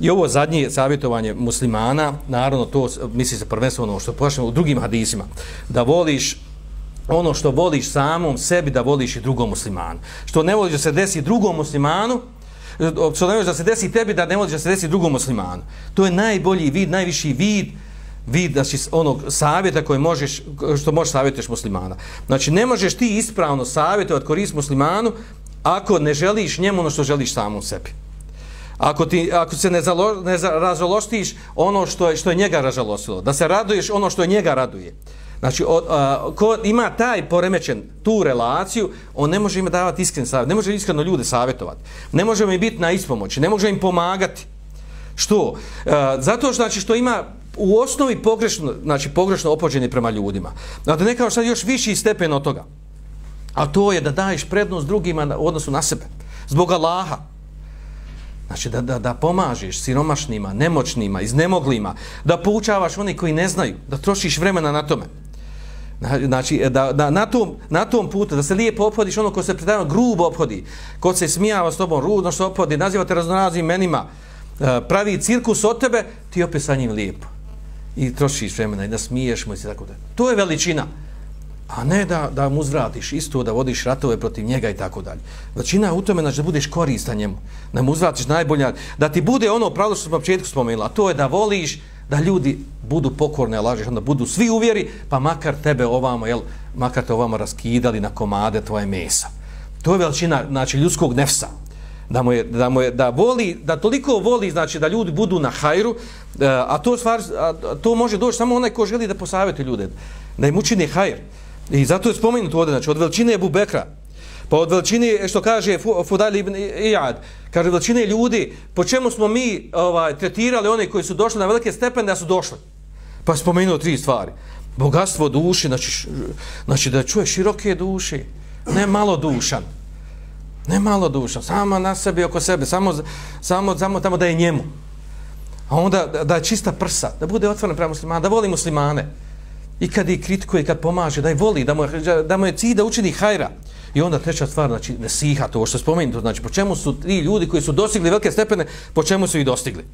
I ovo zadnje savjetovanje muslimana, naravno to misli se prvenstveno ono što pošljamo u drugim hadisima, da voliš ono što voliš samom sebi, da voliš i drugom muslimanu. Što ne voliš da se desi drugom muslimanu, što ne voliš da se desi tebi, da ne voliš da se desi drugom muslimanu. To je najbolji vid, najviši vid, vid znači, onog savjeta koje možeš, što možeš savjetuješ muslimana. Znači, ne možeš ti ispravno savjetovati korist muslimanu ako ne želiš njemu ono što želiš samom sebi. Ako, ti, ako se ne, zalo, ne razološtiš ono što je, što je njega ražalostilo, da se raduješ ono što je njega raduje. Znači, o, a, ko ima taj poremećen tu relaciju, on ne može im davati iskren savjet, ne može iskreno ljude savjetovati, ne može im biti na ispomoći, ne može im pomagati. Što? A, zato što, znači, što ima u osnovi pogrešno, znači, pogrešno opođenje prema ljudima. Znači, ne kao sad još viši stepen od toga. A to je da daješ prednost drugima u odnosu na sebe. Zbog Allaha. Znači da, da, da pomažeš siromašnima, nemoćnima, iznemoglima, da poučavaš oni koji ne znaju, da trošiš vremena na tome. Znači, da, da na, tom, na tom putu, da se lijepo obhodiš ono ko se predavno grubo obhodi, ko se smijava s tobom, rudno se obhodi, naziva te raznoraznim menima, e, pravi cirkus od tebe, ti opet sa njim lijepo. I trošiš vremena i da smiješ mu i tako da. To je veličina a ne da, da mu uzvratiš isto, da vodiš ratove protiv njega i tako dalje. Većina u tome znači da budeš koristan njemu, da mu uzvratiš najbolja, da ti bude ono pravilo što smo početku spomenuli, a to je da voliš da ljudi budu pokorne, lažeš, onda budu svi uvjeri, pa makar tebe ovamo, jel, makar te ovamo raskidali na komade tvoje mesa. To je veličina, znači, ljudskog nefsa. Da mu je, da mu je, da voli, da toliko voli, znači, da ljudi budu na hajru, eh, a to, stvar, a to može doći samo onaj ko želi da posavete ljude, da im učini hajr. I zato je spomenuto ovdje, znači od veličine Ebu Bekra, pa od veličine, e, što kaže Fudali ibn Iyad, kaže veličine ljudi, po čemu smo mi ovaj, tretirali one koji su došli na velike stepene da su došli? Pa je spomenuo tri stvari. Bogatstvo duši, znači, znači da čuje široke duše, ne malo dušan. Ne malo dušan, samo na sebi, oko sebe, samo, samo, samo tamo da je njemu. A onda da, da je čista prsa, da bude otvoren prema muslimana, da voli muslimane. I kad ih kritikuje, kad pomaže, da je voli, da mu, da mu je cilj da učini hajra. I onda treća stvar, znači, nesiha, to što spomenuto, znači, po čemu su ti ljudi koji su dostigli velike stepene, po čemu su ih dostigli?